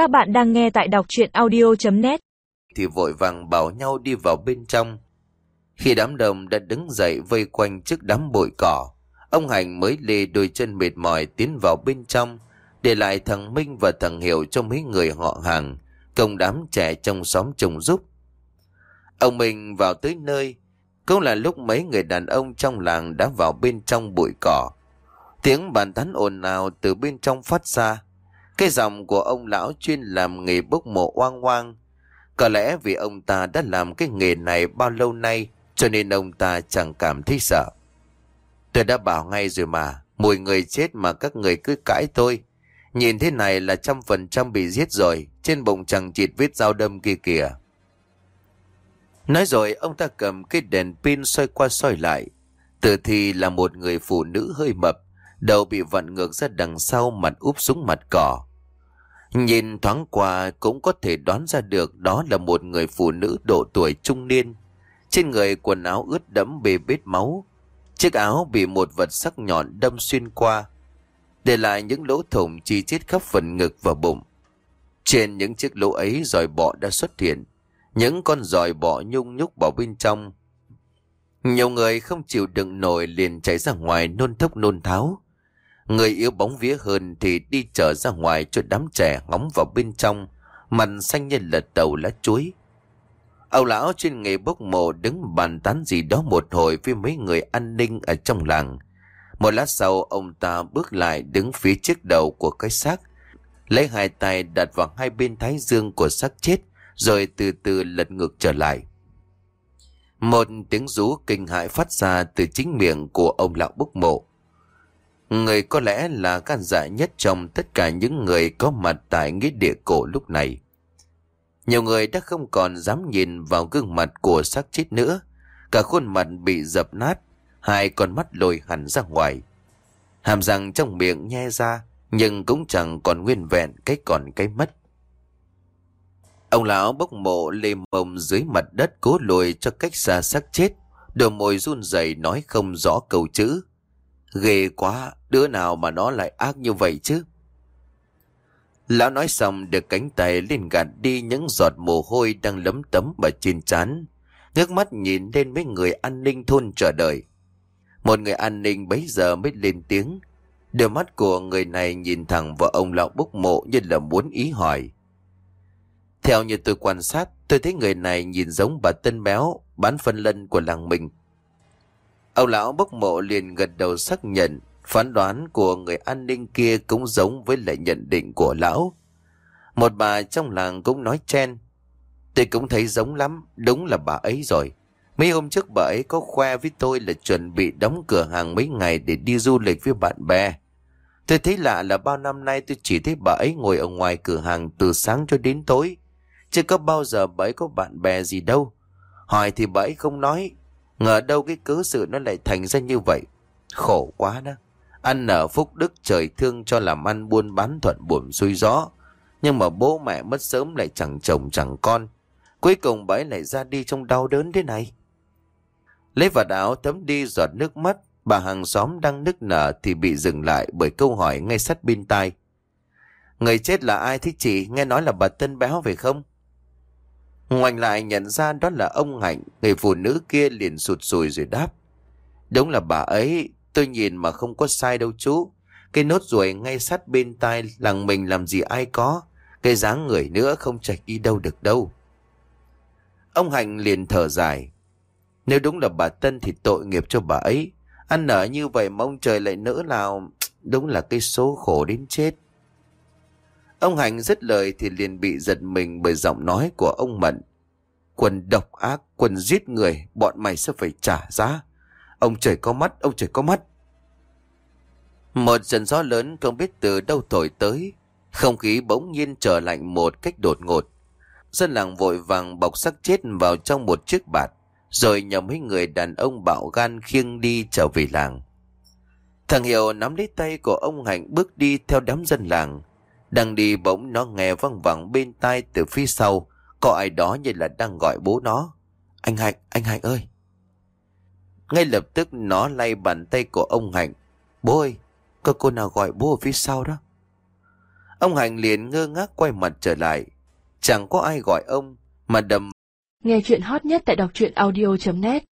Các bạn đang nghe tại đọc chuyện audio.net Thì vội vàng bảo nhau đi vào bên trong. Khi đám đông đã đứng dậy vây quanh trước đám bụi cỏ, ông Hành mới lê đôi chân mệt mỏi tiến vào bên trong, để lại thằng Minh và thằng Hiểu cho mấy người họ hàng, công đám trẻ trong xóm trùng giúp. Ông Minh vào tới nơi, cũng là lúc mấy người đàn ông trong làng đã vào bên trong bụi cỏ. Tiếng bàn tán ồn ào từ bên trong phát ra. Cái dòng của ông lão chuyên làm nghề bốc mộ oang oang. Có lẽ vì ông ta đã làm cái nghề này bao lâu nay cho nên ông ta chẳng cảm thấy sợ. Tôi đã bảo ngay rồi mà, mùi người chết mà các người cứ cãi tôi. Nhìn thế này là trăm phần trăm bị giết rồi, trên bụng chẳng chịt vết dao đâm kia kìa. Nói rồi ông ta cầm cái đèn pin xoay qua xoay lại. Tử thi là một người phụ nữ hơi mập, đầu bị vặn ngược ra đằng sau mặt úp xuống mặt cỏ. Nhìn thoáng qua cũng có thể đoán ra được đó là một người phụ nữ độ tuổi trung niên. Trên người quần áo ướt đẫm bê bết máu. Chiếc áo bị một vật sắc nhọn đâm xuyên qua. Để lại những lỗ thủng chi chít khắp phần ngực và bụng. Trên những chiếc lỗ ấy dòi bọ đã xuất hiện. Những con dòi bọ nhung nhúc vào bên trong. Nhiều người không chịu đựng nổi liền chạy ra ngoài nôn thốc nôn tháo. Người yếu bóng vía hơn thì đi trở ra ngoài cho đám trẻ ngóng vào bên trong, mặt xanh như lật đầu lá chuối. Âu lão trên nghề bốc mộ đứng bàn tán gì đó một hồi với mấy người an ninh ở trong làng. Một lát sau ông ta bước lại đứng phía trước đầu của cái xác, lấy hai tay đặt vào hai bên thái dương của xác chết, rồi từ từ lật ngược trở lại. Một tiếng rú kinh hãi phát ra từ chính miệng của ông lão bốc mộ. Người có lẽ là gan dạ nhất trong tất cả những người có mặt tại nghĩa địa cổ lúc này. Nhiều người đã không còn dám nhìn vào gương mặt của xác chết nữa. Cả khuôn mặt bị dập nát, hai con mắt lồi hẳn ra ngoài. Hàm răng trong miệng nhe ra, nhưng cũng chẳng còn nguyên vẹn cái còn cái mất. Ông lão bốc mộ lê mông dưới mặt đất cố lùi cho cách xa xác chết, đôi môi run rẩy nói không rõ câu chữ. Ghê quá, đứa nào mà nó lại ác như vậy chứ? Lão nói xong được cánh tay lên gạt đi những giọt mồ hôi đang lấm tấm và trên chán, Ngước mắt nhìn lên mấy người an ninh thôn chờ đợi. Một người an ninh bấy giờ mới lên tiếng. Đôi mắt của người này nhìn thẳng vào ông lão bốc mộ như là muốn ý hỏi. Theo như tôi quan sát, tôi thấy người này nhìn giống bà Tân Béo, bán phân lân của làng mình. Ông lão bốc mộ liền gật đầu xác nhận phán đoán của người an ninh kia cũng giống với lại nhận định của lão. Một bà trong làng cũng nói chen. Tôi cũng thấy giống lắm, đúng là bà ấy rồi. Mấy hôm trước bà ấy có khoe với tôi là chuẩn bị đóng cửa hàng mấy ngày để đi du lịch với bạn bè. Tôi thấy lạ là bao năm nay tôi chỉ thấy bà ấy ngồi ở ngoài cửa hàng từ sáng cho đến tối. Chứ có bao giờ bà ấy có bạn bè gì đâu. Hỏi thì bà ấy không nói, Ngờ đâu cái cớ sự nó lại thành ra như vậy. Khổ quá đó. Ăn nở phúc đức trời thương cho làm ăn buôn bán thuận buồm xuôi gió. Nhưng mà bố mẹ mất sớm lại chẳng chồng chẳng con. Cuối cùng bà ấy lại ra đi trong đau đớn thế này. Lấy vạt áo thấm đi giọt nước mắt. Bà hàng xóm đang nức nở thì bị dừng lại bởi câu hỏi ngay sát bên tai. Người chết là ai thế chị? Nghe nói là bà Tân Béo phải không? Ngoảnh lại nhận ra đó là ông Hạnh, người phụ nữ kia liền sụt sùi rồi đáp. Đúng là bà ấy, tôi nhìn mà không có sai đâu chú. Cái nốt ruồi ngay sát bên tai làng mình làm gì ai có. Cái dáng người nữa không chạy đi đâu được đâu. Ông Hạnh liền thở dài. Nếu đúng là bà Tân thì tội nghiệp cho bà ấy. Ăn nở như vậy mong trời lại nỡ nào. Đúng là cái số khổ đến chết. Ông Hành rất lời thì liền bị giật mình bởi giọng nói của ông Mận. Quân độc ác, quân giết người, bọn mày sẽ phải trả giá. Ông trời có mắt, ông trời có mắt. Một trận gió lớn không biết từ đâu thổi tới. Không khí bỗng nhiên trở lạnh một cách đột ngột. Dân làng vội vàng bọc xác chết vào trong một chiếc bạt. Rồi nhầm mấy người đàn ông bạo gan khiêng đi trở về làng. Thằng Hiệu nắm lấy tay của ông Hạnh bước đi theo đám dân làng. Đang đi bỗng nó nghe văng vẳng bên tai từ phía sau. Có ai đó như là đang gọi bố nó. Anh Hạnh, anh Hạnh ơi. Ngay lập tức nó lay bàn tay của ông Hạnh. Bố ơi, có cô nào gọi bố ở phía sau đó. Ông hạnh liền ngơ ngác quay mặt trở lại. Chẳng có ai gọi ông, mà đầm Nghe chuyện hot nhất tại đọc truyện audio.net